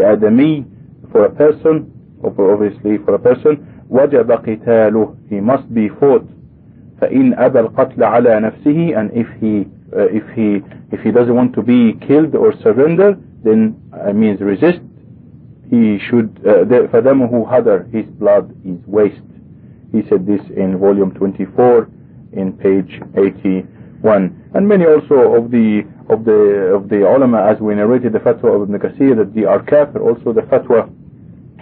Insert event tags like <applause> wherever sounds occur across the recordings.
آدمي for a person obviously for a person وجب قتاله he must be fought فإن أبى القتل على نفسه and if he uh, if he if he doesn't want to be killed or surrender then uh, means resist he should uh, فدمه هدر his blood is waste he said this in volume 24 in page 81 and many also of the of the of the ulama as we narrated the fatwa of Ibn Kathir that they are kafir. Also the fatwa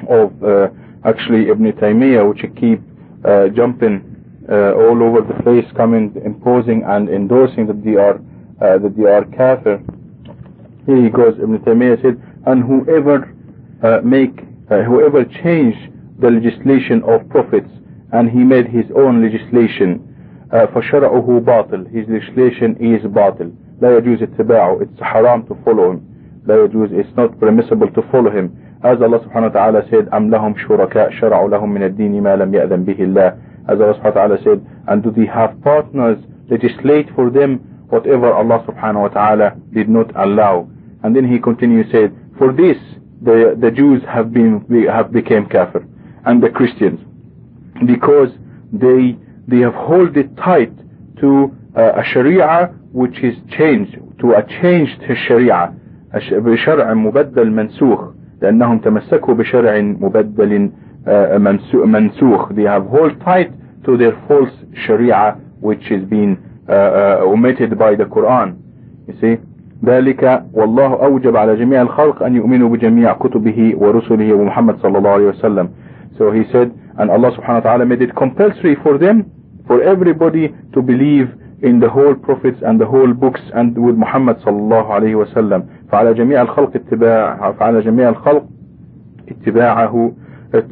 of uh, actually Ibn Taymiyyah which keep uh, jumping uh, all over the place coming imposing and endorsing that they are uh, that they are kafir. Here he goes Ibn Taymiyyah said and whoever uh, make uh, whoever change the legislation of prophets and he made his own legislation فشرعه باطل his legislation is باطل لا يجوز اتباعه it's haram to follow him لا يجوز it's not permissible to follow him as Allah subhanahu wa ta'ala said أم لهم شركاء شرعوا لهم من الدين ما لم يأذن به الله as Allah subhanahu wa ta'ala said and do they have partners legislate for them whatever Allah subhanahu wa ta'ala did not allow and then he continues said for this the the Jews have been have became kafir and the Christians because they they have hold it tight to uh, a sharia which is changed to a changed sharia بشرع مبدل منسوخ لأنهم تمسكوا بشرع مبدل منسوخ they have hold tight to their false sharia which is being uh, uh, omitted by the Quran you see ذلك والله أوجب على جميع الخلق أن يؤمنوا بجميع كتبه ورسله ومحمد صلى الله عليه وسلم so he said and Allah subhanahu wa ta'ala made it compulsory for them for everybody to believe in the whole prophets and the whole books and with Muhammad صلى الله عليه وسلم فعلى جميع الخلق اتباع فعلى جميع الخلق اتباعه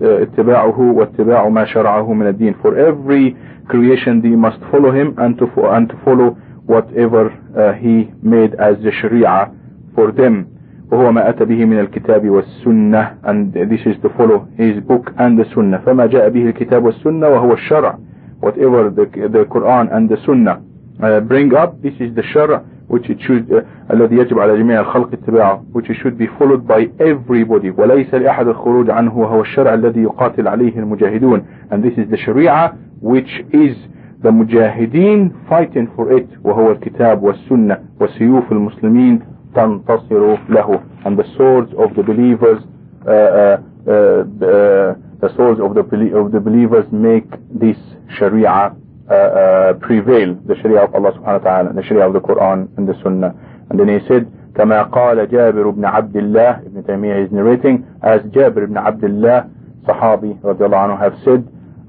اتباعه واتباع ما شرعه من الدين for every creation they must follow him and to and to follow whatever uh, he made as the sharia for them وهو ما أتى به من الكتاب والسنة and this is to follow his book and the sunnah فما جاء به الكتاب والسنة وهو الشرع whatever the, the Quran and the sunnah uh, bring up this is the shara which it should uh, الذي يجب على جميع الخلق اتباعه which should be followed by everybody وليس لأحد الخروج عنه وهو الشرع الذي يقاتل عليه المجاهدون and this is the sharia which is the mujahideen fighting for it وهو الكتاب والسنة وسيوف المسلمين تنتصر له and the swords of the believers uh, uh, uh, the swords of the of the believers make this sharia uh, uh, prevail the sharia of Allah subhanahu wa ta'ala the sharia of the Quran and the Sunnah and then he said كما قال جابر بن عبد الله Ibn Taymiyyah is narrating as Jabir ibn Abdullah صحابي رضي الله عنه have said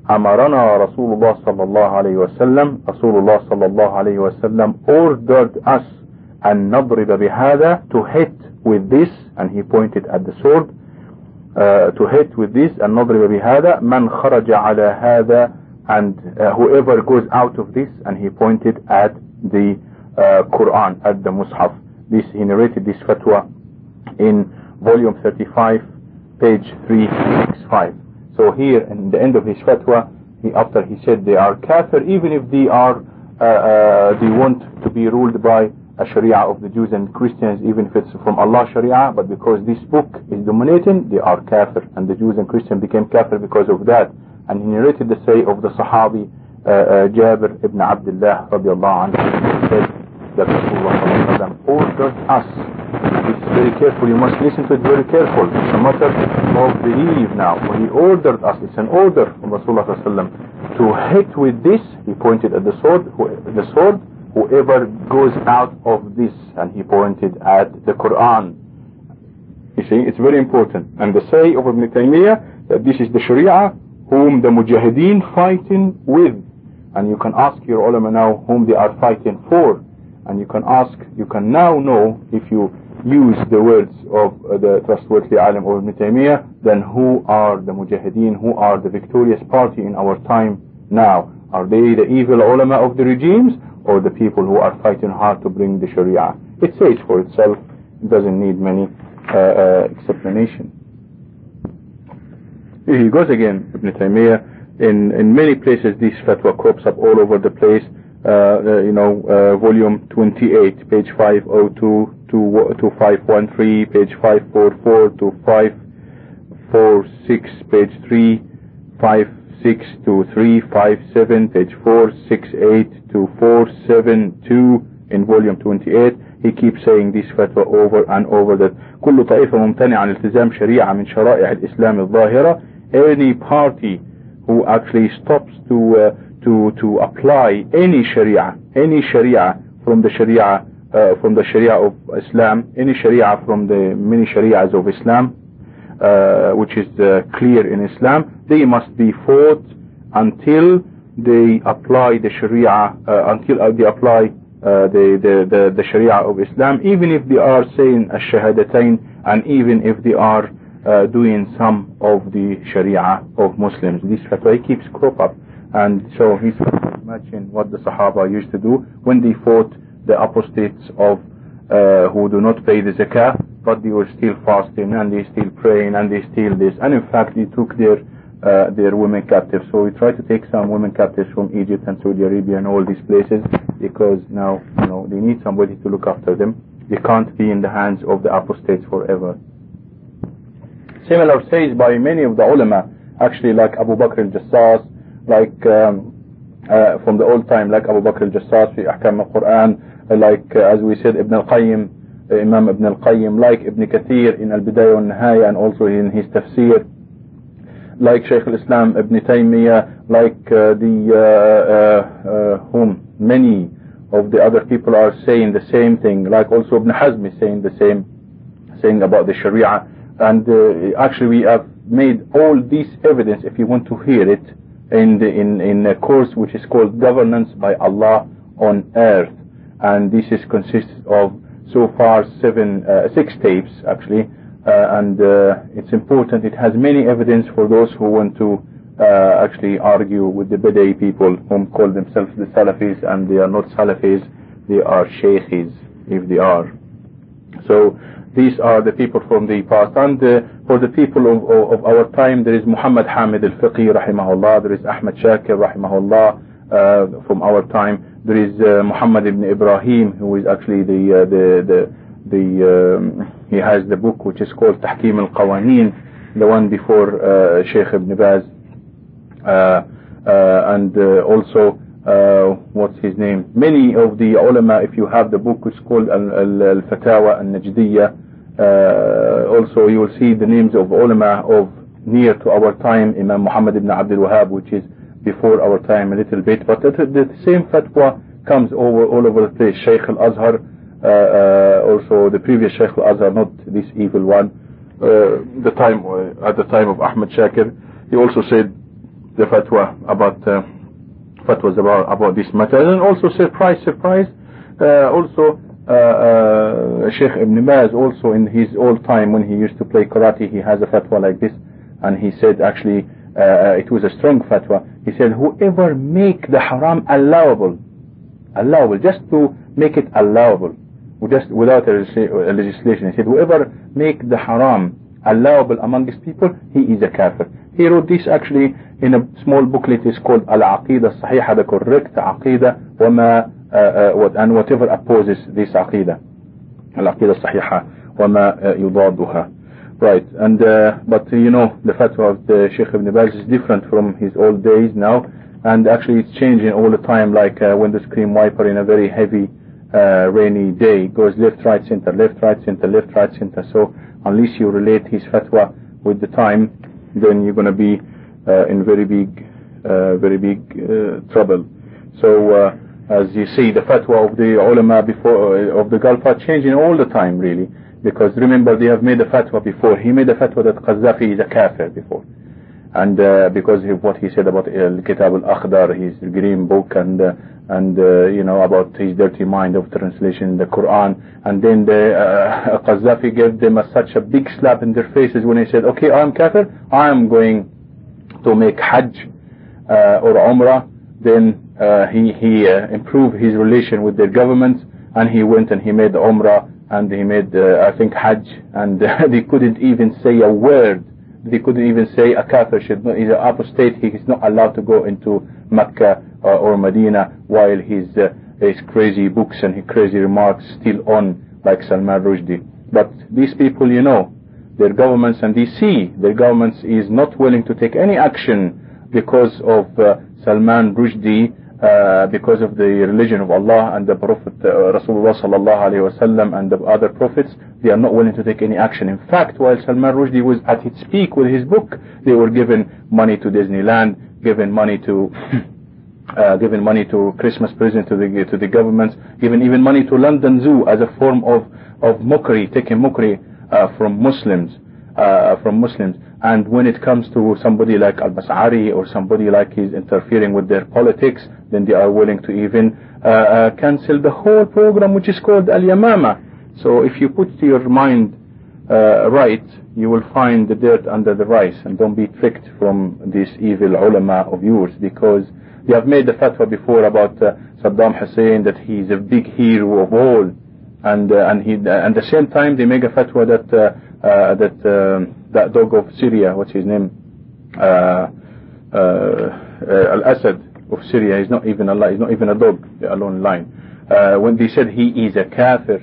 أمرنا رسول الله صلى الله عليه وسلم رسول الله صلى الله عليه وسلم ordered us أن نضرب بهذا to hit with this and he pointed at the sword uh, to hit with this and نضرب بهذا من خرج على هذا and uh, whoever goes out of this and he pointed at the uh, Quran at the Mus'haf. This he narrated this fatwa in volume 35 page 365 so here in the end of his fatwa he after he said they are kafir even if they are uh, uh, they want to be ruled by a sharia of the Jews and Christians even if it's from Allah sharia but because this book is dominating they are kafir. And the Jews and Christians became kafir because of that and he narrated the say of the Sahabi uh, uh, Jabir ibn Abdullah radiallahu anhu. Said that Rasulullah ordered us it's very careful. You must listen to it very careful. It's a matter of belief now. When he ordered us it's an order from Rasulullah to hit with this. He pointed at the sword the sword whoever goes out of this. And he pointed at the Quran. You see it's very important. And the say of Ibn Taymiyyah that this is the Sharia whom the mujahideen fighting with. And you can ask your ulama now whom they are fighting for. And you can ask you can now know if you use the words of uh, the trustworthy alim of Ibn Taymiyyah then who are the mujahideen who are the victorious party in our time now? Are they the evil ulama of the regimes or the people who are fighting hard to bring the sharia? It says for itself it doesn't need many uh, uh, explanation he goes again, Ibn Taymiyyah. In, in many places this fatwa crops up all over the place. Uh, uh, you know, uh, volume 28, page 502 to, to 513, page 544 to 546, page 3, 56 to 357, page 468 to 472 in volume 28 he keeps saying this fatwa over and over that كل طائفة ممتنع عن التزام شريعة من شرائع الإسلام الظاهرة any party who actually stops to uh, to to apply any sharia any sharia from the sharia uh, from the sharia of Islam any sharia from the many sharias of Islam uh, which is uh, clear in Islam they must be fought until they apply the sharia uh, until uh, they apply the, the, the, the Sharia of Islam, even if they are saying a shahadatain and even if they are uh, doing some of the Sharia of Muslims. This fatwa keeps crop up. And so he's imagine what the Sahaba used to do when they fought the apostates of uh, who do not pay the zakah, but they were still fasting and they still praying and they still this. And in fact, they took their uh, their women captives. So we try to take some women captives from Egypt and Saudi Arabia and all these places because now you know they need somebody to look after them. They can't be in the hands of the apostates forever. Similar says by many of the ulama, actually like Abu Bakr al-Jassas, like um, uh, from the old time, like Abu Bakr al-Jassas في أحكام القرآن, like uh, as we said Ibn al-Qayyim, uh, Imam Ibn al-Qayyim, like Ibn Kathir in Al-Bidayah wal-Nihaya and also in his tafsir, like Shaykh al-Islam Ibn Taymiyyah, like uh, the uh, uh, whom many of the other people are saying the same thing, like also Ibn Hazm is saying the same, saying about the Sharia, and uh, actually we have made all this evidence, if you want to hear it, in the, in in a course which is called Governance by Allah on Earth, and this is consists of so far seven, uh, six tapes actually, uh, and uh, it's important. It has many evidence for those who want to uh, actually argue with the Bidai people whom call themselves the Salafis and they are not Salafis, they are Sheikhis if they are. So these are the people from the past. And uh, for the people of, of, our time there is Muhammad Hamid al-Fiqi rahimahullah, there is Ahmad Shakir rahimahullah uh, from our time, there is uh, Muhammad ibn Ibrahim who is actually the, the, the, the um, he has the book which is called Tahkim al-Qawaneen, the one before Sheikh ibn Baz. And uh, what's his name? Many of the ulama if you have the book it's called Al-Fatawa Al-Najdiyya. Also you will see the names of ulama of near to our time Imam Muhammad ibn Abdul Wahab which is before our time a little bit. But the, the same fatwa comes over all over the place. Shaykh al-Azhar uh, uh, also the previous Shaykh al-Azhar not this evil one. Uh, the time at the time of Ahmad Shakir he also said the fatwa about uh, fatwas about about this matter. And also surprise surprise uh, also uh, uh, Sheikh Ibn Baz also in his old time when he used to play karate he has a fatwa like this. And he said actually uh, it was a strong fatwa. He said whoever make the haram allowable allowable just to make it allowable just without a, legislation he said whoever make the haram allowable among these people he is a kafir he wrote this actually in a small booklet is called Al-Aqidah Sahiha, the correct Aqidah, وما, uh, uh, what, and whatever opposes this Aqidah. Al-Aqidah Sahiha, وما uh, يضادها. Right, and uh, but you know the fatwa of the Sheikh Ibn Baz is different from his old days now, and actually it's changing all the time. Like uh, when the screen wiper in a very heavy uh, rainy day goes left, right, center, left, right, center, left, right, center. So unless you relate his fatwa with the time, then you're going to be uh, in very big, uh, very big uh, trouble. So as you see, the fatwa of the ulama before of the Gulf are changing all the time, really, because remember they have made a fatwa before. He made a fatwa that Qaddafi is a kafir before and uh, because of what he said about uh, Kitab al-Akhdar, his green book, and uh, and uh, you know about his dirty mind of translation in the Quran, and then the uh, Qaddafi gave them a, such a big slap in their faces when he said, "Okay, I'm kafir. I'm going to make Hajj uh, or Umrah, then uh, he, he uh, improved his relation with their government and he went and he made Umrah and he made, I think, Hajj and <laughs> they couldn't even say a word. They couldn't even say a kafir should not, he's an apostate, he is not allowed to go into Mecca or Medina while his, his crazy books and his crazy remarks still on like Salman Rushdie. But these people, you know, their governments and they see their governments is not willing to take any action because of uh, Salman Rushdie uh, because of the religion of Allah and the Prophet uh, Rasulullah sallallahu and the other prophets, they are not willing to take any action. In fact, while Salman Rushdie was at its peak with his book, they were given money to Disneyland, given money to <coughs> uh, money to Christmas present to the to the government, given even money to London Zoo as a form of of mockery, taking mockery uh, from Muslims, uh, from Muslims. And when it comes to somebody like al-Mas'ari or somebody like he's interfering with their politics, then they are willing to even uh, uh, cancel the whole program which is called Al-Yamama. So if you put your mind uh, right, you will find the dirt under the rice and don't be tricked from these evil ulama of yours because they have made the fatwa before about uh, Saddam Hussein that he is a big hero of all and uh, and he uh, at the same time they make a fatwa that uh, that um, that dog of Syria what's his name? Uh, Al-Assad of Syria is not even Allah he's not even a dog alone line when they said he is a kafir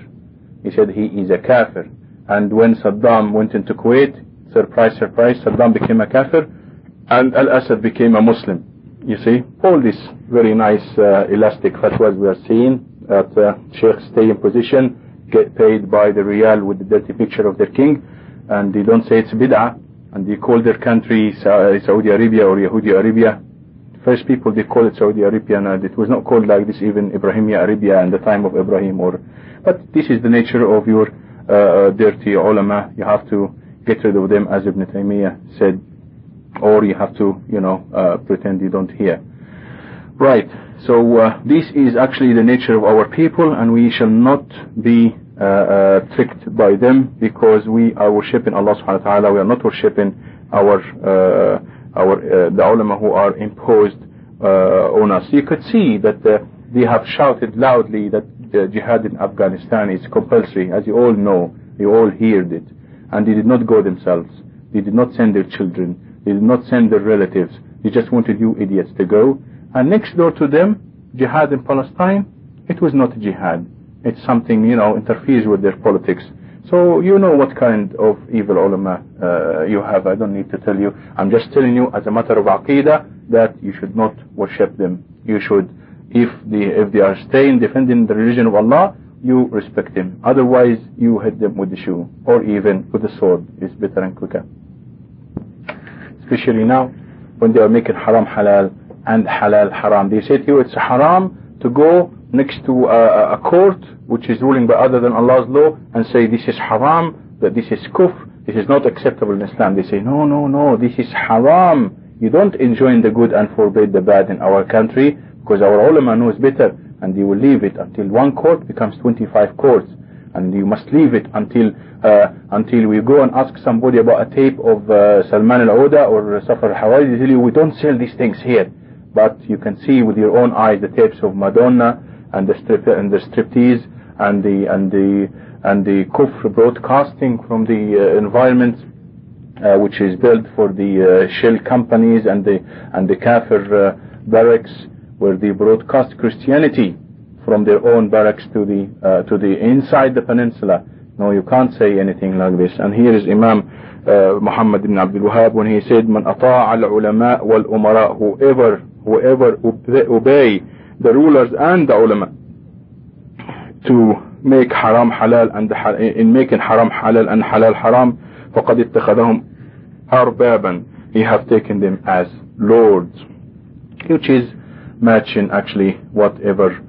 he said he is a kafir. And when Saddam went into Kuwait surprise surprise Saddam became a kafir and Al-Assad became a Muslim. You see all these very nice elastic fatwas we are seeing that uh, Sheikh stay in position, get paid by the Riyal with the dirty picture of their king, and they don't say it's bid'ah, and they call their country Saudi Arabia or Yahudi Arabia. First people they call it Saudi Arabia, and it was not called like this even Ibrahimia Arabia in the time of Ibrahim. Or, but this is the nature of your uh, dirty ulama. You have to get rid of them, as Ibn Taymiyyah said, or you have to, you know, uh, pretend you don't hear. Right. So uh, this is actually the nature of our people and we shall not be uh, uh, tricked by them because we are worshipping Allah subhanahu wa ta'ala. We are not worshipping our, uh, our, uh, the ulama who are imposed uh, on us. You could see that they have shouted loudly that jihad in Afghanistan is compulsory. As you all know, you all heard it. And they did not go themselves. They did not send their children. They did not send their relatives. They just wanted you idiots to go and next door to them, jihad in Palestine, it was not jihad. It's something, you know, interferes with their politics. So you know what kind of evil ulama uh, you have. I don't need to tell you. I'm just telling you as a matter of aqidah that you should not worship them. You should, if they, if they are staying defending the religion of Allah, you respect them. Otherwise, you hit them with the shoe or even with the sword. It's better and quicker. Especially now when they are making haram halal and halal haram. They say to you it's haram to go next to a, a court which is ruling by other than Allah's law and say this is haram, that this is kufr, this is not acceptable in Islam. They say no, no, no, this is haram. You don't enjoin the good and forbid the bad in our country because our ulama knows better and they will leave it until one court becomes 25 courts and you must leave it until uh, until we go and ask somebody about a tape of uh, Salman al-Auda or Safar al-Hawali they tell you we don't sell these things here but you can see with your own eyes the tapes of Madonna and the strip and the striptease and the and the and the kufr broadcasting from the uh, environment uh, which is built for the uh, shell companies and the and the kafir barracks where they broadcast Christianity from their own barracks to the uh, to the inside the peninsula. No, you can't say anything like this. And here is Imam uh, Muhammad ibn Abdul Wahab when he said, "Man ata'a al-ulama wal-umara," whoever whoever obey the rulers and the ulama to make haram halal and in making haram halal and halal haram فقد اتخذهم أربابا he have taken them as lords which is matching actually whatever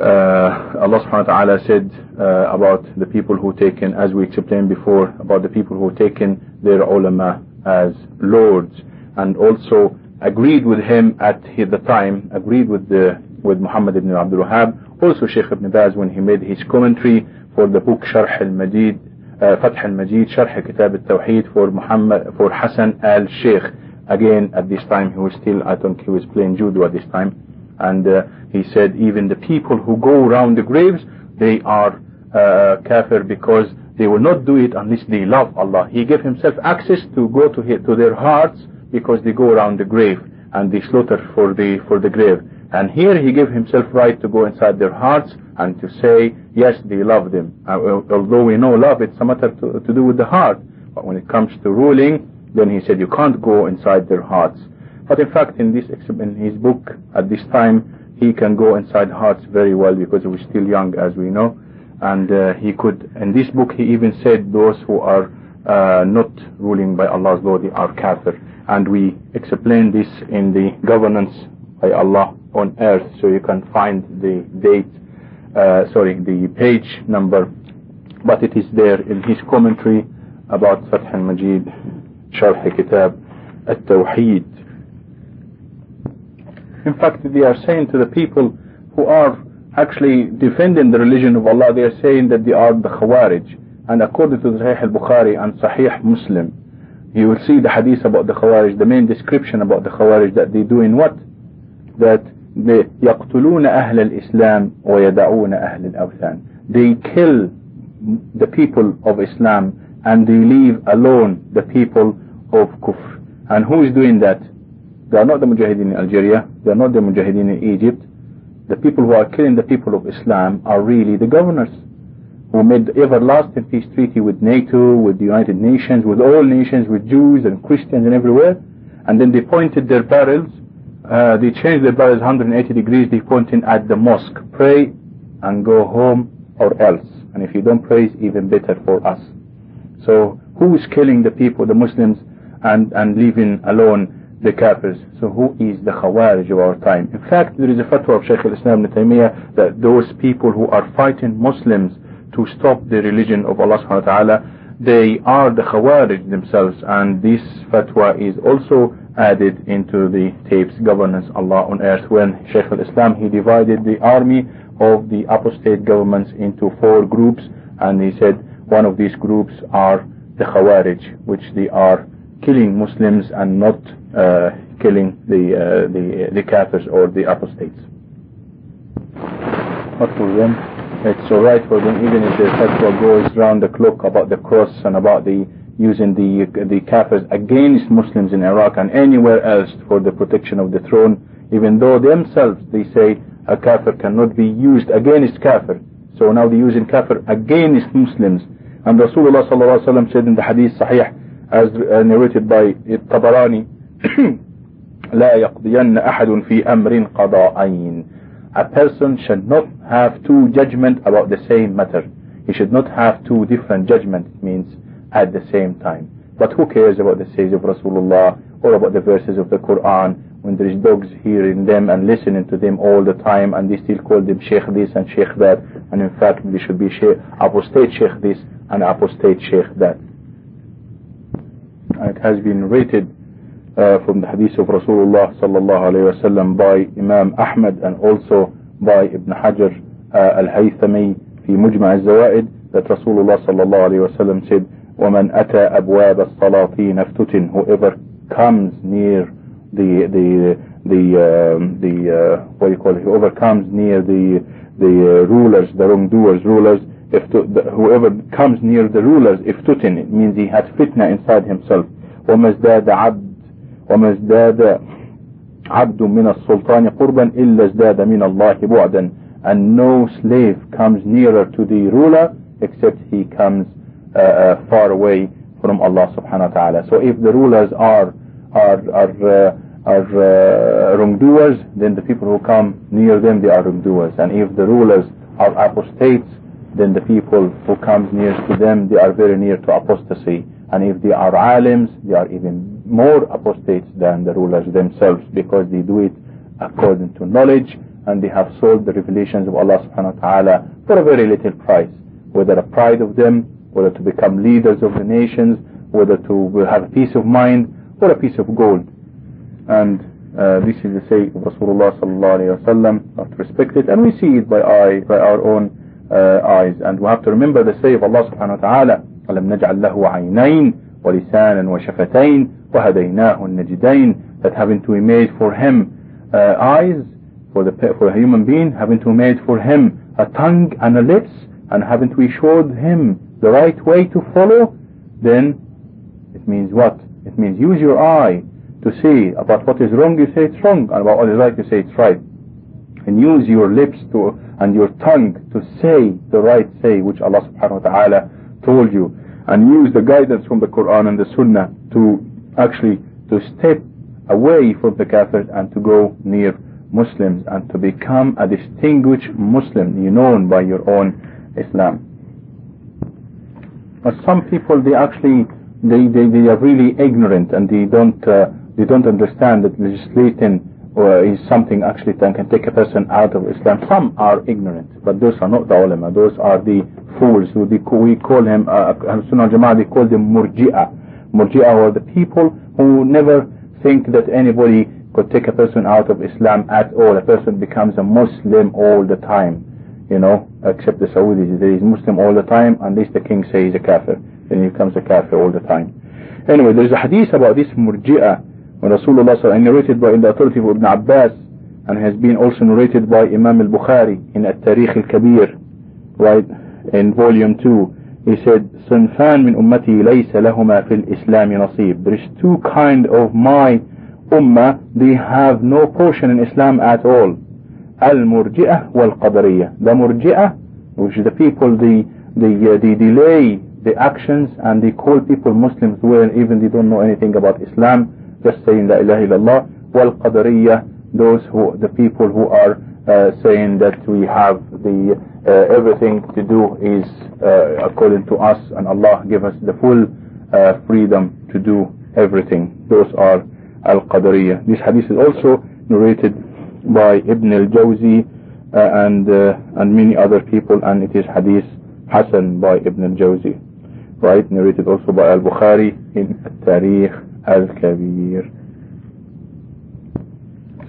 uh, Allah subhanahu wa ta'ala said uh, about the people who taken as we explained before about the people who taken their ulama as lords and also agreed with him at the time, agreed with the with Muhammad ibn Abdul Wahhab, also Sheikh ibn Baz when he made his commentary for the book Sharh al-Majid, uh, Fath al-Majid, Sharh Kitab al-Tawheed for Muhammad, for Hassan al-Sheikh. Again, at this time he was still, I think he was playing judo at this time. And uh, he said even the people who go around the graves, they are uh, kafir because they will not do it unless they love Allah. He gave himself access to go to, his, to their hearts because they go around the grave and they slaughter for the for the grave And here he gave himself right to go inside their hearts and to say, yes, they love them. Uh, although we know love, it's a matter to, to do with the heart. But when it comes to ruling, then he said you can't go inside their hearts. But in fact, in this in his book at this time, he can go inside hearts very well because he was still young, as we know, and uh, he could. In this book, he even said those who are uh, not ruling by Allah's law, they are kafir. And we explain this in the governance by Allah on earth, so you can find the date, uh, sorry, the page number, but it is there in his commentary about Fath al-Majid, Kitab At-Tawheed. In fact, they are saying to the people who are actually defending the religion of Allah, they are saying that they are the Khawarij. And according to Sahih al-Bukhari and Sahih Muslim, you will see the hadith about the Khawarij, the main description about the Khawarij that they do in what? That they يقتلون أهل الإسلام ويدعون أهل الأوثان. They kill the people of Islam and they leave alone the people of Kufr. And who is doing that? They are not the Mujahideen in Algeria, they are not the Mujahideen in Egypt. The people who are killing the people of Islam are really the governors who made everlasting peace treaty with NATO, with the United Nations, with all nations, with Jews and Christians and everywhere. And then they pointed their barrels, uh, they changed their barrels 180 degrees, they pointed at the mosque. Pray and go home or else. And if you don't pray, it's even better for us. So who is killing the people, the Muslims, and, and leaving alone the Kafirs? So who is the Khawarij of our time? In fact, there is a fatwa of Shaykh al-Islam ibn Taymiyyah that those people who are fighting Muslims to stop the religion of Allah subhanahu wa ta'ala, they are the Khawarij themselves, and this fatwa is also added into the tapes Governance Allah on Earth when Shaykh al-Islam he divided the army of the apostate governments into four groups and he said one of these groups are the Khawarij, which they are killing Muslims and not uh, killing the uh, the the Kafirs or the apostates. Not for them It's alright for them even if the fatwa goes round the clock about the cross and about the using the the Kafirs against Muslims in Iraq and anywhere else for the protection of the throne, even though themselves they say a Kafir cannot be used against Kafir. So now they're using Kafir against Muslims and Rasulullah sallallahu alaihi wasallam said in the hadith sahih as narrated by Tabarani لا يقضين أحد في أمر قضاءين a person should not have two judgment about the same matter. He should not have two different judgments. Means at the same time. But who cares about the sayings of Rasulullah or about the verses of the Quran when there is dogs hearing them and listening to them all the time and they still call them Sheikh this and Sheikh that and in fact they should be sheikh, apostate Sheikh this and apostate Sheikh that. And it has been rated uh, from the hadith of Rasulullah sallallahu alayhi wasallam by Imam Ahmad and also by Ibn Hajar uh, al-Haythami في مجمع الزوائد that Rasulullah sallallahu alayhi wasallam said ومن أتى أبواب السلاطين افتتن whoever comes near the the the um, the uh, what do you call it whoever comes near the the uh, rulers the wrongdoers rulers if to, the, whoever comes near the rulers افتتن it means he had fitna inside himself وما ازداد عبد وما ازداد عبد من السلطان قربا إلا ازداد من الله بعدا and no slave comes nearer to the ruler except he comes uh, uh, far away from Allah subhanahu wa ta'ala so if the rulers are are are uh, are uh, wrongdoers then the people who come near them they are wrongdoers and if the rulers are apostates then the people who comes near to them they are very near to apostasy and if they are alims they are even more apostates than the rulers themselves because they do it according to knowledge and they have sold the revelations of Allah subhanahu wa ta'ala for a very little price whether a pride of them whether to become leaders of the nations whether to have a peace of mind or a piece of gold and uh, this is the say of Rasulullah sallallahu alayhi wa sallam have to respect it and we see it by eye by our own uh, eyes and we have to remember the say of Allah subhanahu wa ta'ala ألم نجعل له عينين ولسانا وشفتين وهديناه النجدين that having to be made for him uh, eyes for the for a human being having to be made for him a tongue and a lips and having to be showed him the right way to follow then it means what it means use your eye to see about what is wrong you say it's wrong and about what is right you say it's right and use your lips to and your tongue to say the right say which Allah subhanahu wa ta'ala told you and use the guidance from the Quran and the Sunnah to actually to step away from the kafir and to go near Muslims and to become a distinguished Muslim you known by your own Islam but some people they actually they, they, they are really ignorant and they don't uh, they don't understand that legislating or is something actually that can take a person out of Islam. Some are ignorant, but those are not the ulama. Those are the fools who they, we call him, uh, Sunnah Jama'ah, they call them murji'ah. Murji'ah are the people who never think that anybody could take a person out of Islam at all. A person becomes a Muslim all the time, you know, except the Saudis. There is Muslim all the time, unless the king says he's a kafir. Then he becomes a kafir all the time. Anyway, there's a hadith about this murji'ah when Rasulullah sallallahu narrated by the authority of Ibn Abbas and has been also narrated by Imam al-Bukhari in At-Tarikh al-Kabir right in volume 2 he said صنفان من أمتي ليس لهما في الإسلام نصيب there is two kind of my ummah they have no portion in Islam at all المرجئة والقدرية the murji'ah which is the people the the, uh, they delay the actions and they call people Muslims when even they don't know anything about Islam just saying La ilaha illallah wal qadariyah those who the people who are uh, saying that we have the uh, everything to do is uh, according to us and Allah give us the full uh, freedom to do everything. Those are al-qadariyah this hadith is also narrated by Ibn al-Jawzi uh, and uh, and many other people and it is hadith Hassan by Ibn al-Jawzi. Right? Narrated also by al-Bukhari in Al-Tarikh al-Kabir.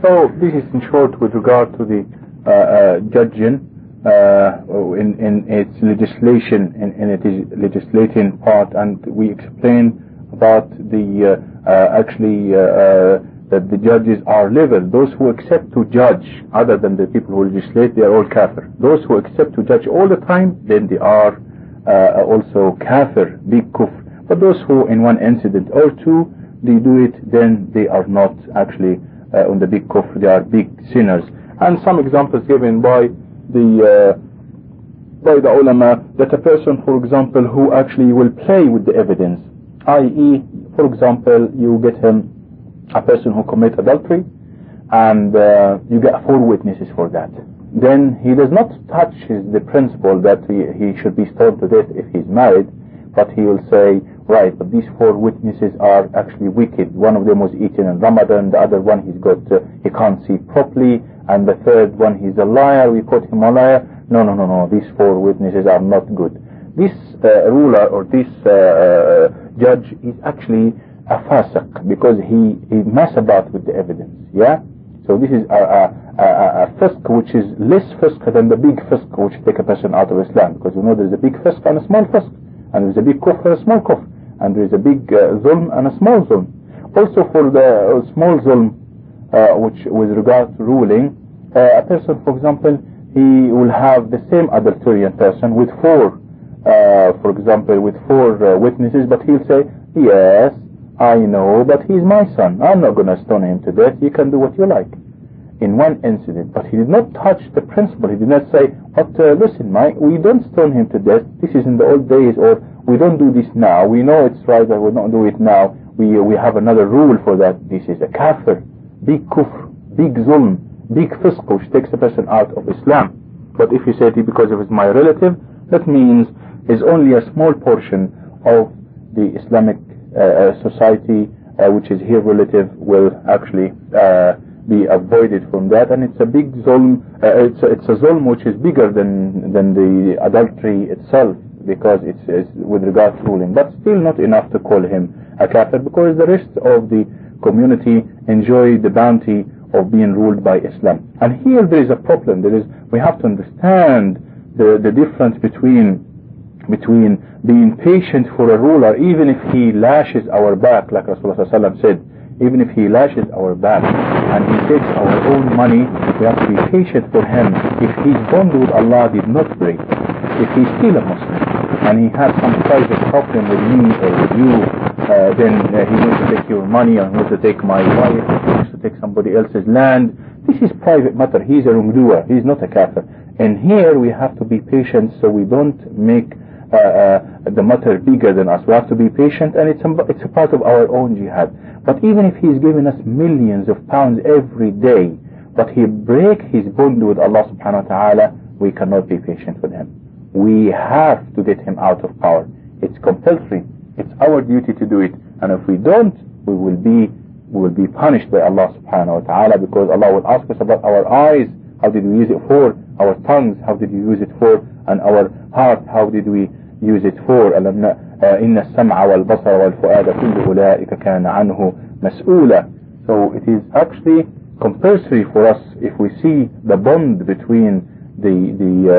So this is in short with regard to the uh, uh, judging. uh, in, in its legislation in, in its legislating part and we explain about the uh, uh, actually uh, that the judges are level. Those who accept to judge other than the people who legislate they are all kafir. Those who accept to judge all the time then they are also kafir, big kufr. But those who in one incident or two they do it then they are not actually uh, on the big kufr they are big sinners and some examples given by the uh, by the ulama that a person for example who actually will play with the evidence i.e. for example you get him a person who commit adultery and uh, you get four witnesses for that then he does not touch his, the principle that he, he should be stoned to death if he's married but he will say right, but these four witnesses are actually wicked. One of them was eaten in Ramadan, the other one he's got, uh, he can't see properly, and the third one he's a liar, we put him a liar. No, no, no, no, these four witnesses are not good. This uh, ruler or this uh, uh judge is actually a fasiq because he, he mess about with the evidence, yeah? So this is a, a, a, a fisk which is less fisk than the big fisk which take a person out of Islam because you know there's a big fisk and a small fisk and there's a big kufr and a small kufr and there is a big uh, zulm and a small zulm. Also for the uh, small zulm, which with regard to ruling, uh, a person, for example, he will have the same adulterian person with four, uh, for example, with four uh, witnesses, but he'll say, yes, I know, but he's my son. I'm not going to stone him to death. You can do what you like. In one incident, but he did not touch the principle. He did not say, but listen, Mike, we don't stone him to death. This is in the old days, or we don't do this now. We know it's right, but we don't do it now. We, uh, we have another rule for that. This is a kafir, big kufr, big zulm, big fisq, which takes a person out of Islam. But if you say it because of his my relative, that means is only a small portion of the Islamic uh, uh society, uh, which is here relative, will actually uh, be avoided from that. And it's a big zulm, uh, it's, a, it's a zulm which is bigger than, than the adultery itself because it's, it's with regard to ruling but still not enough to call him a kafir because the rest of the community enjoy the bounty of being ruled by Islam. And here there is a problem. There is we have to understand the the difference between between being patient for a ruler even if he lashes our back like Rasulullah said even if he lashes our back and he takes our own money we have to be patient for him. If his bond with Allah did not break. If he's still a Muslim and he has some private problem with me or with you, uh, then uh, he wants to take your money or he wants to take my wife, he wants to take somebody else's land. This is private matter. He's a wrongdoer he's not a kafir. And here we have to be patient so we don't make Uh, uh, the matter bigger than us. We have to be patient and it's a, it's a part of our own jihad. But even if he's giving us millions of pounds every day but he break his bond with Allah subhanahu wa ta'ala we cannot be patient with him. We have to get him out of power. It's compulsory. It's our duty to do it. And if we don't we will be we will be punished by Allah subhanahu wa ta'ala because Allah will ask us about our eyes. How did we use it for? Our tongues. How did we use it for? And our heart. How did we use it for إن السمع والبصر والفؤاد كل أولئك كان عنه مسؤولا so it is actually compulsory for us if we see the bond between the the uh,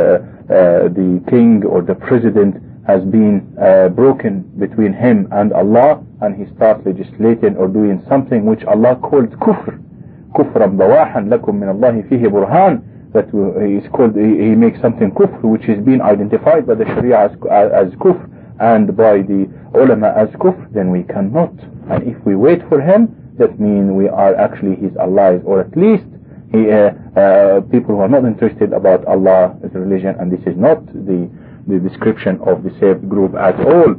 uh, the king or the president has been uh, broken between him and Allah and he starts legislating or doing something which Allah called kufr كفرا بواحا لكم من الله فيه برهان that is called he, he makes something kufr which is being identified by the sharia as, as kufr and by the ulama as kufr then we cannot. And if we wait for him that means we are actually his allies or at least he, uh, uh, people who are not interested about Allah as a religion and this is not the the description of the saved group at all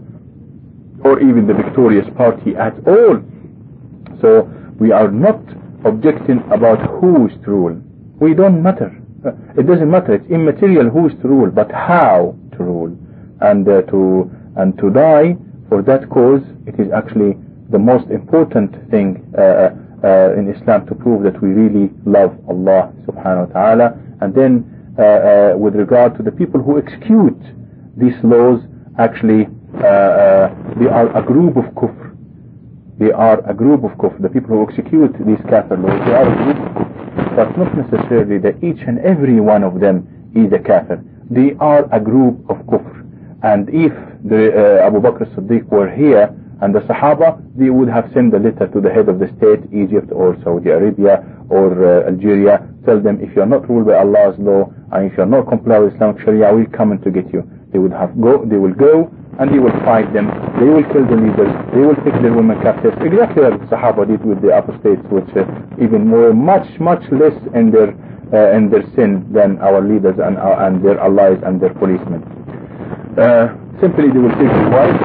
or even the victorious party at all. So we are not objecting about who's to rule. We don't matter it doesn't matter. It's immaterial who's to rule but how to rule and uh, to and to die for that cause it is actually the most important thing uh, uh, in Islam to prove that we really love Allah subhanahu wa ta'ala. And then uh, uh, with regard to the people who execute these laws actually uh, they are a group of kufr. They are a group of kufr. The people who execute these kafir laws they are a group of kufr but not necessarily that each and every one of them is a kafir. They are a group of kufr. And if the uh, Abu Bakr Siddiq were here and the Sahaba they would have sent a letter to the head of the state Egypt or Saudi Arabia or uh, Algeria. Tell them if you are not ruled by Allah's law and if you are not comply with Islamic Sharia we'll come in to get you. They would have go they will go and they will fight them. They will kill the leaders. They will take their women captives. Exactly like the Sahaba did with the apostates which uh, even more much much less in their uh, in their sin than our leaders and uh, and their allies and their policemen. Uh, simply they will take the wives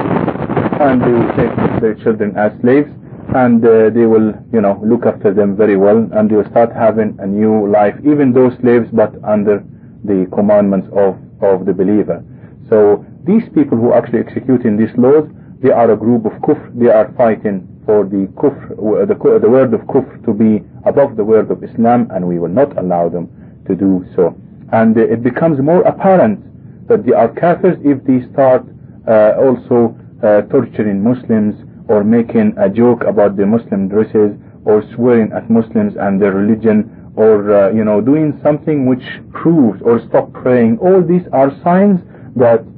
and they will take their children as slaves and uh, they will you know look after them very well and they will start having a new life even those slaves but under the commandments of of the believer. So these people who actually executing these laws they are a group of kufr. They are fighting for the kufr the, the word of kufr to be above the word of Islam and we will not allow them to do so. And uh, it becomes more apparent that they are kafirs if they start uh, also uh, torturing Muslims or making a joke about the Muslim dresses or swearing at Muslims and their religion or uh, you know doing something which proves or stop praying. All these are signs that uh, uh,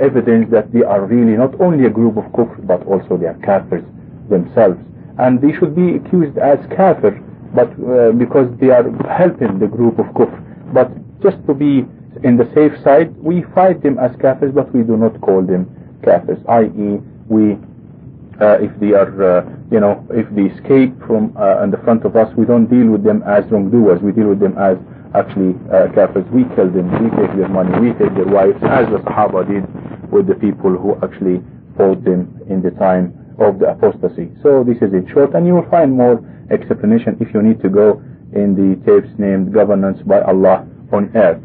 evidence that they are really not only a group of kufr but also they are kafirs themselves and they should be accused as kafir but uh, because they are helping the group of kufr but just to be in the safe side we fight them as kafirs but we do not call them kafirs i.e. we uh, if they are uh, you know if they escape from uh, in the front of us we don't deal with them as wrongdoers we deal with them as actually uh, kafirs we kill them we take their money we take their wives as the Sahaba did with the people who actually fought them in the time of the apostasy. So this is in short and you will find more explanation if you need to go in the tapes named governance by Allah on earth.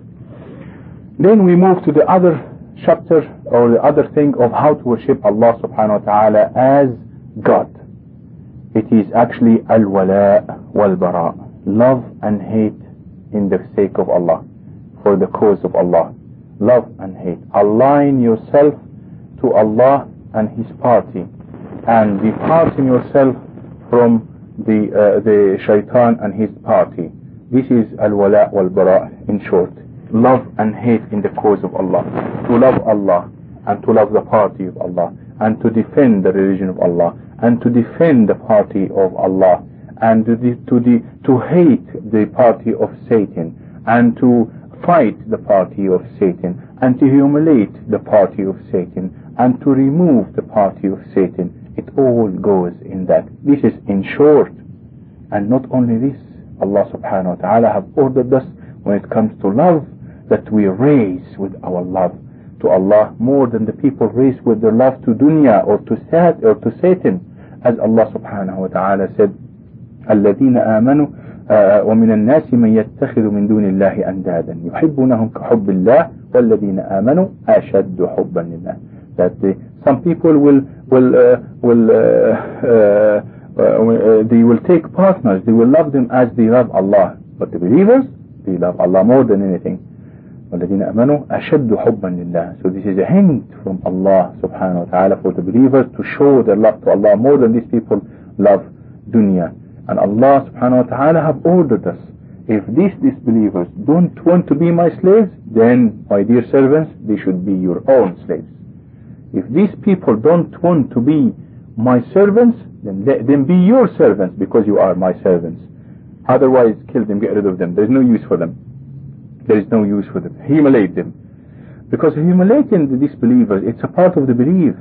Then we move to the other chapter or the other thing of how to worship Allah subhanahu wa ta'ala as God. It is actually al-wala wal-bara, love and hate in the sake of Allah, for the cause of Allah. Love and hate. Align yourself to Allah and His party and departing yourself from the uh, the shaitan and his party. This is al-wala wal-bara in short love and hate in the cause of Allah. To love Allah and to love the party of Allah and to defend the religion of Allah and to defend the party of Allah and to, the, to, the, to hate the party of Satan and to fight the party of Satan and to humiliate the party of Satan and to remove the party of Satan. It all goes in that. This is in short. And not only this, Allah subhanahu wa ta'ala have ordered us when it comes to love that we raise with our love to Allah more than the people raise with their love to dunya or to Sat or to Satan as Allah subhanahu wa ta'ala said الذين آمنوا ومن الناس من يتخذ من دون الله أندادا يحبونهم كحب الله والذين آمنوا أشد حبا لله that some people will will uh, will uh, uh, they will take partners they will love them as they love Allah but the believers they love Allah more than anything والذين آمنوا أشد حبا لله so this is a hint from Allah subhanahu wa ta'ala for the believers to show their love to Allah more than these people love dunya and Allah subhanahu wa ta'ala have ordered us if these disbelievers don't want to be my slaves then my dear servants they should be your own slaves if these people don't want to be my servants then let them be your servants because you are my servants otherwise kill them get rid of them there's no use for them there is no use for them. Humiliate them. Because humiliating the disbelievers, it's a part of the belief.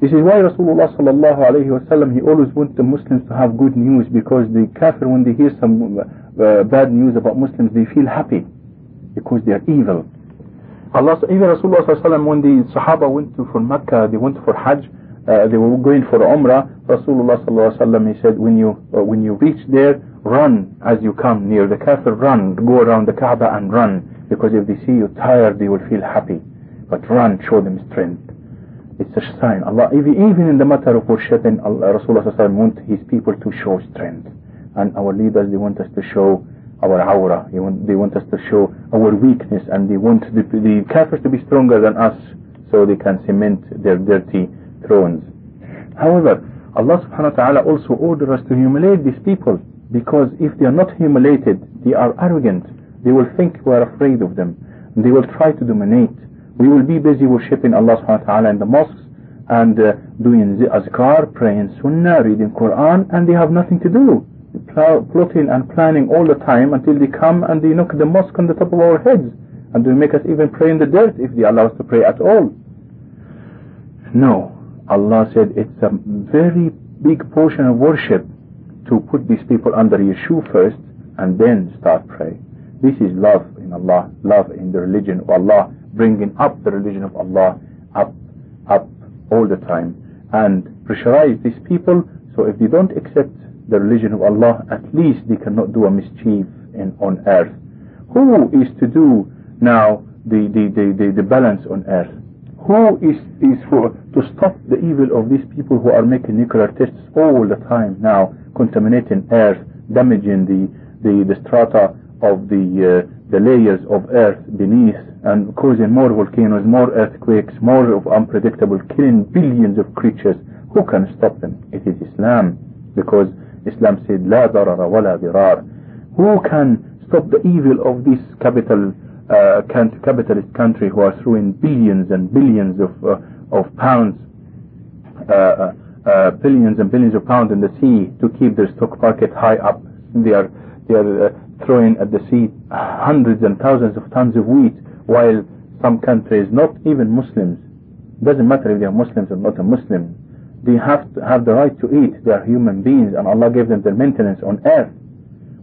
This is why Rasulullah sallallahu alayhi wasallam, he always wants the Muslims to have good news because the kafir, when they hear some uh, bad news about Muslims, they feel happy because they are evil. Allah, even Rasulullah sallallahu alayhi when the Sahaba went to for Mecca, they went for Hajj, uh, they were going for Umrah, Rasulullah sallallahu alayhi he said, when you, uh, when you reach there, run as you come near the kafir run. Go around the Kaaba and run because if they see you tired they will feel happy. But run show them strength it's a sign Allah even, in the matter of worshiping Allah, Rasulullah want his people to show strength and our leaders they want us to show our aura they want, they want us to show our weakness and they want the, the kafirs to be stronger than us so they can cement their dirty thrones however Allah subhanahu wa ta'ala also ordered us to humiliate these people because if they are not humiliated, they are arrogant. They will think we are afraid of them. They will try to dominate. We will be busy worshipping Allah subhanahu wa ta'ala in the mosques and uh, doing the azkar, praying sunnah, reading Quran, and they have nothing to do. Plotting and planning all the time until they come and they knock the mosque on the top of our heads and they make us even pray in the dirt if they allow us to pray at all. No. Allah said it's a very big portion of worship to put these people under your shoe first and then start praying. This is love in Allah, love in the religion of Allah, bringing up the religion of Allah up, up all the time and pressurize these people so if they don't accept the religion of Allah at least they cannot do a mischief in, on earth. Who is to do now the, the, the, the, the balance on earth? Who is, is for to stop the evil of these people who are making nuclear tests all the time now contaminating earth, damaging the, the, the strata of the, uh, the layers of earth beneath and causing more volcanoes, more earthquakes, more of unpredictable, killing billions of creatures. Who can stop them? It is Islam because Islam said لا ضرر ولا ضرار. Who can stop the evil of this capital uh, capitalist country who are throwing billions and billions of, uh, of pounds uh, uh uh, billions and billions of pounds in the sea to keep their stock market high up. They are they are uh, throwing at the sea hundreds and thousands of tons of wheat, while some countries, not even Muslims, doesn't matter if they are Muslims or not a Muslim, they have to have the right to eat. They are human beings, and Allah gave them their maintenance on earth.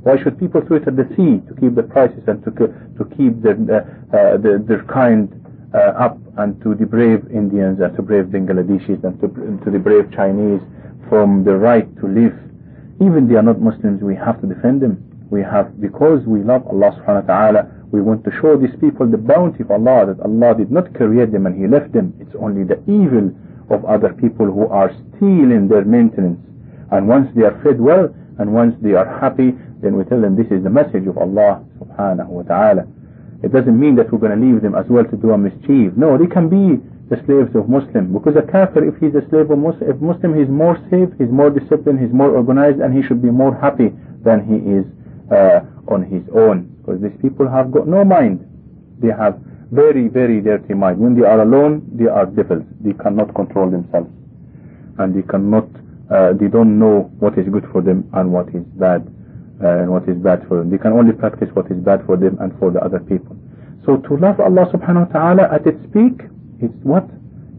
Why should people throw it at the sea to keep the prices and to to keep their uh, uh, their, their kind uh, up and to the brave Indians and to brave Bangladeshis and to, to the brave Chinese from the right to live. Even they are not Muslims, we have to defend them. We have, because we love Allah subhanahu wa ta'ala, we want to show these people the bounty of Allah, that Allah did not create them and He left them. It's only the evil of other people who are stealing their maintenance. And once they are fed well, and once they are happy, then we tell them this is the message of Allah subhanahu wa ta'ala. It doesn't mean that we're going to leave them as well to do a mischief. No, they can be the slaves of Muslim. Because a kafir, if he's a slave of Muslim, if Muslim, he's more safe, he's more disciplined, he's more organized, and he should be more happy than he is uh, on his own. Because these people have got no mind. They have very, very dirty mind. When they are alone, they are devils. They cannot control themselves. And they cannot, uh, they don't know what is good for them and what is bad uh, and what is bad for them. They can only practice what is bad for them and for the other people. So to love Allah subhanahu wa ta'ala at its peak is what?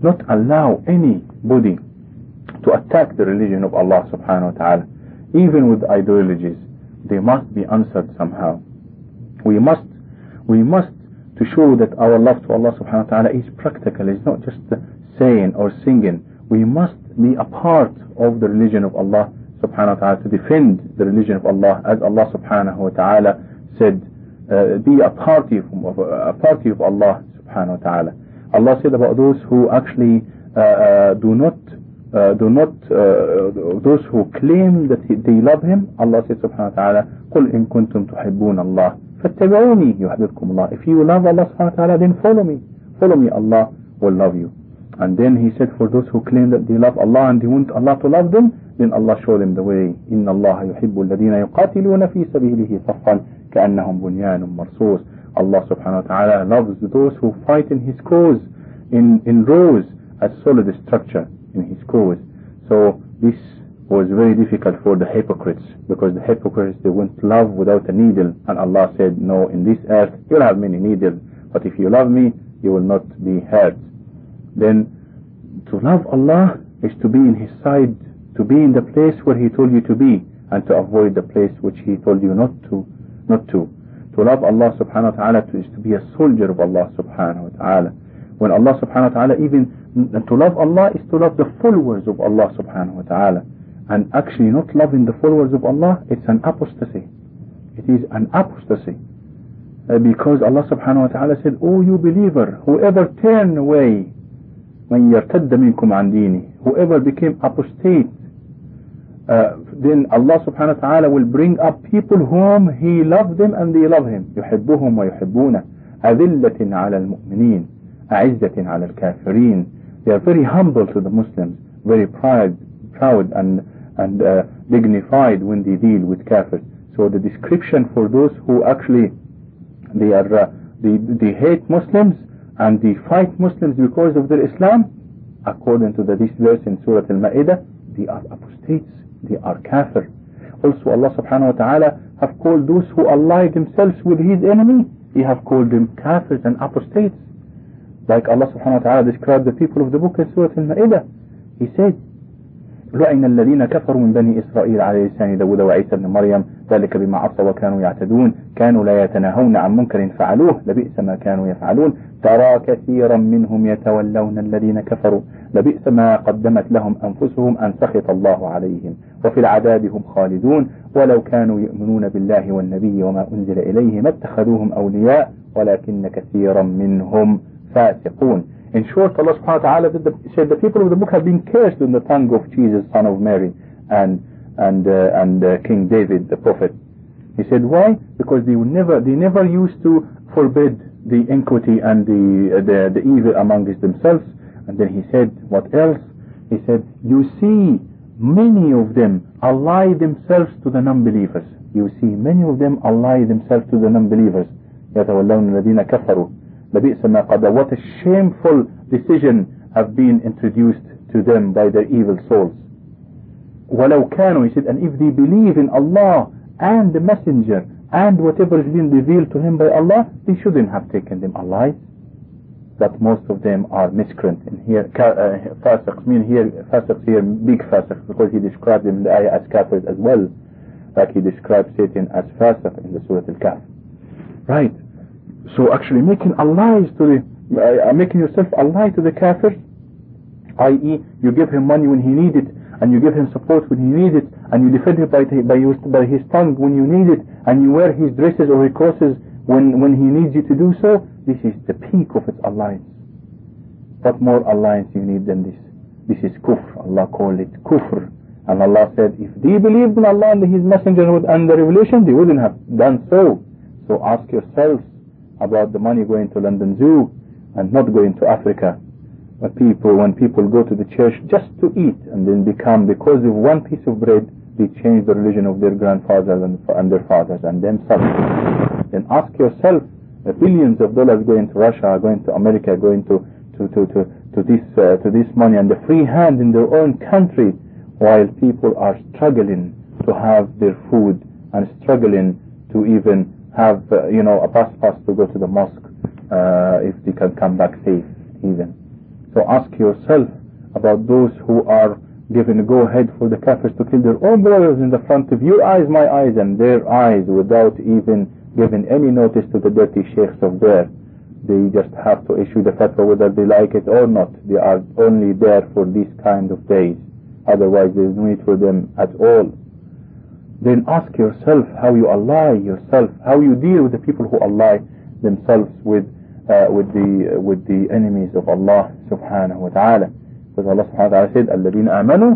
Not allow anybody to attack the religion of Allah subhanahu wa ta'ala. Even with ideologies. They must be answered somehow. We must, we must to show that our love to Allah subhanahu wa ta'ala is practical, it's not just saying or singing. We must be a part of the religion of Allah subhanahu wa ta'ala to defend the religion of Allah as Allah subhanahu wa ta'ala said uh, be a party from, a party of Allah subhanahu wa ta'ala Allah said about those who actually uh, uh, do not uh, do not uh, those who claim that they love him Allah said subhanahu wa ta'ala قل إن كنتم تحبون الله فاتبعوني يحببكم الله if you love Allah subhanahu wa ta'ala then follow me follow me Allah will love you and then he said for those who claim that they love Allah and they want Allah to love them then Allah show them the way إن الله يحب الذين يقاتلون في سبيله صفا كأنهم بنيان مرصوص Allah subhanahu wa ta'ala loves those who fight in his cause in, in rows as solid structure in his cause. So this was very difficult for the hypocrites because the hypocrites they want love without a needle and Allah said no in this earth you'll have many needles but if you love me you will not be hurt. Then to love Allah is to be in his side to be in the place where he told you to be and to avoid the place which he told you not to not to. To love Allah subhanahu wa ta'ala is to be a soldier of Allah subhanahu wa ta'ala when Allah subhanahu wa ta'ala even to love Allah is to love the followers of Allah subhanahu wa ta'ala and actually not loving the followers of Allah it's an apostasy it is an apostasy uh, because Allah subhanahu wa ta'ala said oh you believer whoever turn away من يرتد منكم عن ديني whoever became apostate uh, then Allah subhanahu wa ta'ala will bring up people whom he loves them and they love him يحبهم ويحبونه أذلة على المؤمنين أعزة على الكافرين they are very humble to the Muslims very proud proud and and uh, dignified when they deal with kafirs so the description for those who actually they are uh, they, they hate Muslims and they fight Muslims because of their Islam according to the, this verse in Surah Al-Ma'idah they are apostates they are kafir also Allah subhanahu wa ta'ala have called those who ally themselves with his enemy he have called them kafirs and apostates Like Allah subhanahu wa ta'ala described the people of the book in Surah Al-Ma'idah. He said لعن الذين كفروا من بني إسرائيل على لسان داود وعيسى بن مريم. ذلك بما عصوا وكانوا يعتدون. كانوا لا يتناهون عن منكر فعلوه. لبئس ما كانوا يفعلون. ترى كثيرا منهم يتولون الذين كفروا. لبئس ما قدمت لهم أنفسهم أن سخط الله عليهم. وفي العذاب هم خالدون. ولو كانوا يؤمنون بالله والنبي وما أنزل إليه ما اتخذوهم أولياء. ولكن كثيرا منهم فاسقون In short, Allah subhanahu wa ta'ala said the people of the book have been cursed in the tongue of Jesus, son of Mary, and and uh, and uh, King David, the prophet. He said, why? Because they never they never used to forbid the iniquity and the, uh, the the evil amongst themselves. And then he said, what else? He said, you see many of them ally themselves to the non-believers. You see many of them ally themselves to the non-believers. يتولون الذين كفروا لبئس ما قدر what a shameful decision have been introduced to them by their evil souls ولو كانوا he said and if they believe in Allah and the messenger and whatever has been revealed to him by Allah they shouldn't have taken them alive but most of them are miscreant and here uh, fasiqs mean here fasiqs here big fasiqs because he described them in the ayah as kafirs as well like he described Satan as fasiq in the Surah Al-Kahf right so actually making allies to the uh, making yourself ally to the kafir i.e. you give him money when he needs it and you give him support when he needs it and you defend him by, by, by his tongue when you need it and you wear his dresses or his crosses when, when he needs you to do so this is the peak of its alliance. What more alliance you need than this? This is kufr. Allah called it kufr. And Allah said if they believed in Allah and his messenger and the revelation they wouldn't have done so. So ask yourselves about the money going to London Zoo and not going to Africa. But people, when people go to the church just to eat and then become, because of one piece of bread, they change the religion of their grandfathers and, and their fathers and themselves. Then ask yourself, the billions of dollars going to Russia, going to America, going to, to, to, to, to this, uh, to this money and the free hand in their own country while people are struggling to have their food and struggling to even have uh, you know a pass pass to go to the mosque uh, if they can come back safe even so ask yourself about those who are given go ahead for the kafirs to kill their own brothers in the front of your eyes, my eyes, and their eyes without even giving any notice to the dirty sheikhs of there. They just have to issue the fatwa whether they like it or not. They are only there for these kind of days. Otherwise there is no need for them at all then ask yourself how you ally yourself, how you deal with the people who ally themselves with uh, with the uh, with the enemies of Allah subhanahu wa ta'ala. Because Allah subhanahu wa ta'ala said, الَّذِينَ آمَنُوا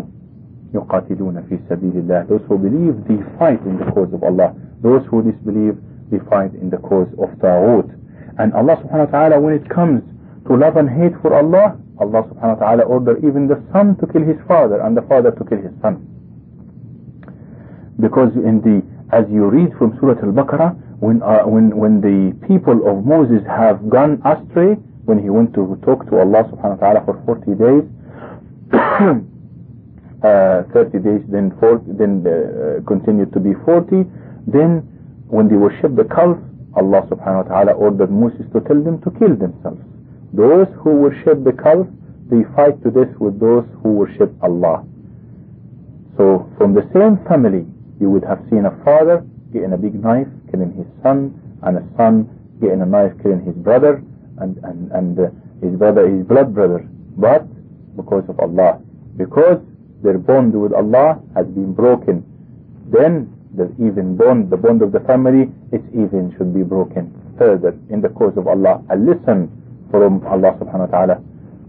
يُقَاتِلُونَ فِي سَبِيلِ اللَّهِ Those who believe, they fight in the cause of Allah. Those who disbelieve, they fight in the cause of Taghut. And Allah subhanahu wa ta'ala, when it comes to love and hate for Allah, Allah subhanahu wa ta'ala ordered even the son to kill his father and the father to kill his son. Because in the, as you read from Surah Al-Baqarah, when, uh, when, when the people of Moses have gone astray, when he went to talk to Allah subhanahu wa ta'ala for 40 days, <coughs> uh, 30 days, then 40, then uh, continued to be 40. Then when they worship the calf, Allah subhanahu wa ta'ala ordered Moses to tell them to kill themselves. Those who worship the calf, they fight to death with those who worship Allah. So from the same family, you would have seen a father getting a big knife, killing his son, and a son getting a knife, killing his brother, and, and, and uh, his brother, his blood brother. But because of Allah. Because their bond with Allah has been broken. Then the even bond, the bond of the family, its even should be broken further in the cause of Allah. And listen from Allah subhanahu wa ta'ala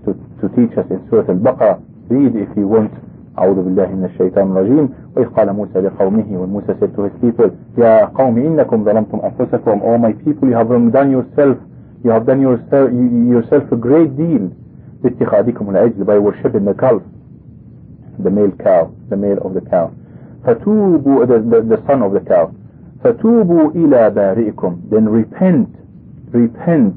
to, to teach us in Surah Al-Baqarah. Read if you want. أعوذ بالله من الشيطان الرجيم وإذ قال موسى لقومه when said to his people يا قوم إنكم ظلمتم أنفسكم Oh my people you have done yourself you have done yourself, yourself a great deal باتخاذكم العجل by worshipping the calf the male cow the male of the cow فتوبوا the, the, the son of the cow فتوبوا إلى بارئكم then repent repent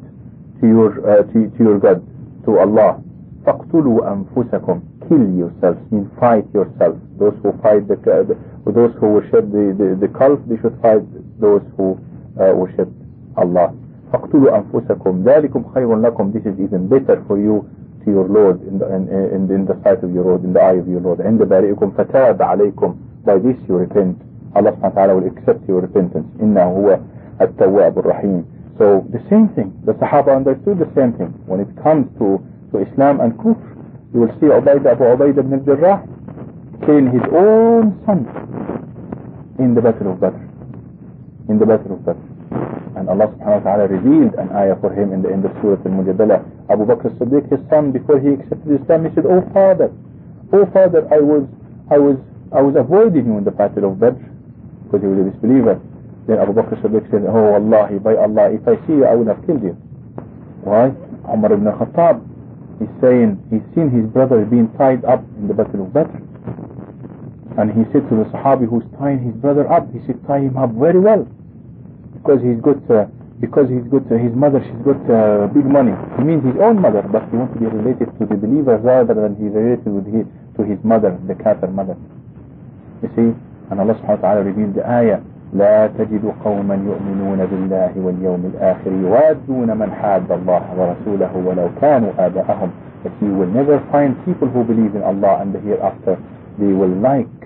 to your uh, to, to your God to Allah فاقتلوا أنفسكم kill yourselves mean fight yourself those who fight the, the those who worship the, the, the calf they should fight those who uh, worship Allah فاقتلوا أنفسكم ذلكم خير لكم this is even better for you to your Lord in the, in, in, in the sight of your Lord, in the eye of your Lord. عند بارئكم فتاب عليكم by this you repent. Allah subhanahu wa ta'ala will accept your repentance. إنه هو التواب الرحيم. So the same thing. The Sahaba understood the same thing. When it comes to, to Islam and Kufr, you will see Ubaid Abu Ubaid ibn al-Jarrah killing his own son in the Battle of Badr. In the Battle of Badr. And Allah subhanahu wa ta'ala revealed an ayah for him in the end of Surah Al-Mujadala. Abu Bakr as-Siddiq, his son, before he accepted Islam, he said, Oh father, oh father, I was, I was, I was avoiding you in the battle of Badr, because he was a disbeliever. Then Abu Bakr as-Siddiq said, Oh Allah, by Allah, if I see you, I would have killed you. Why? Umar ibn Khattab, he's saying, he's seen his brother being tied up in the battle of Badr. And he said to the Sahabi who's tying his brother up, he said, tie him up very well. Because he's got uh, because he's got uh, his mother she's got uh, big money. He means his own mother but he wants to be related to the believers rather than he's related with his, to his mother the kafir mother. You see? And Allah subhanahu wa ta'ala revealed the ayah لا تجد قوما يؤمنون بالله واليوم الآخر يوادون من حاد الله ورسوله ولو كانوا آباءهم but you will never find people who believe in Allah and the hereafter they will like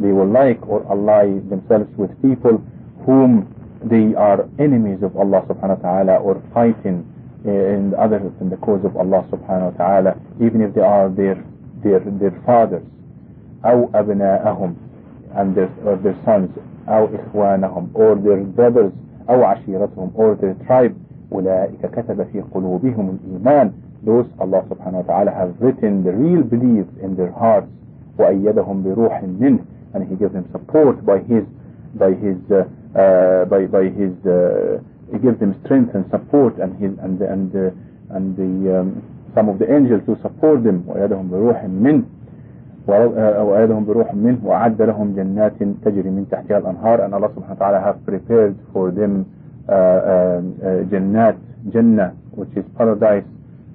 they will like or ally themselves with people whom they are enemies of Allah subhanahu wa ta'ala or fighting in others in the cause of Allah subhanahu wa ta'ala even if they are their their their fathers أو أبناءهم and their, or their sons أو إخوانهم or their brothers أو عشيرتهم or their tribe أولئك كتب في قلوبهم الإيمان those subhanahu wa ta'ala have written the real belief in their hearts وأيدهم بروح منه and he gives them support by his by his uh, uh, by by his uh, he gives them strength and support and his and and uh, and the um, some of the angels to support them وأيدهم بروح منه وأيدهم بروح منه وأعد لهم جنات تجري من تحتها الأنهار Allah subhanahu wa ta'ala have prepared for them uh, uh, جنات جنة which is paradise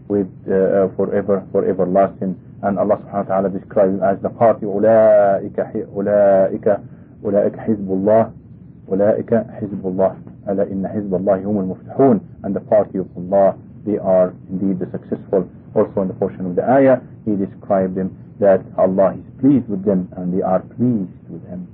with uh, forever forever lasting and Allah wa ta'ala describes as the party أولئك أولئك أولئك حزب الله أولئك حزب الله ألا إن حزب الله هم المفلحون and the party of Allah they are indeed the successful also in the portion of the ayah he described them that Allah is pleased with them and they are pleased with him.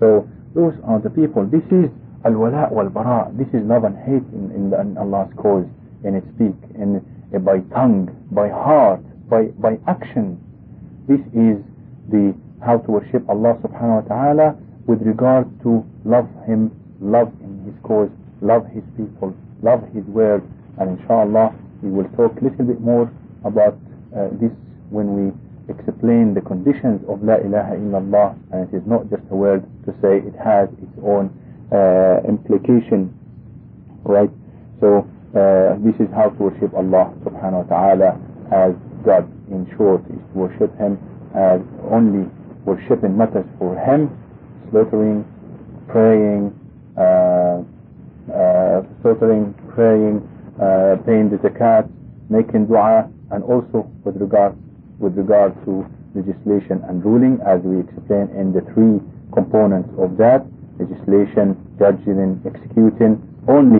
So those are the people. This is al-wala wal-bara. This is love and hate in, in, in Allah's cause, in its speak, in, uh, by tongue, by heart, by, by action. This is the how to worship Allah subhanahu wa ta'ala with regard to love Him, love in His cause, love His people, love His word, and inshallah we will talk a little bit more about uh, this when we explain the conditions of La ilaha illallah and it is not just a word to say it has its own uh, implication right? So uh, this is how to worship Allah subhanahu wa ta'ala as God. In short is to worship him as only worshiping matters for him slaughtering praying uh, uh, slaughtering praying uh, paying the zakat making dua and also with regard with regard to legislation and ruling as we explained in the three components of that legislation, judging, executing only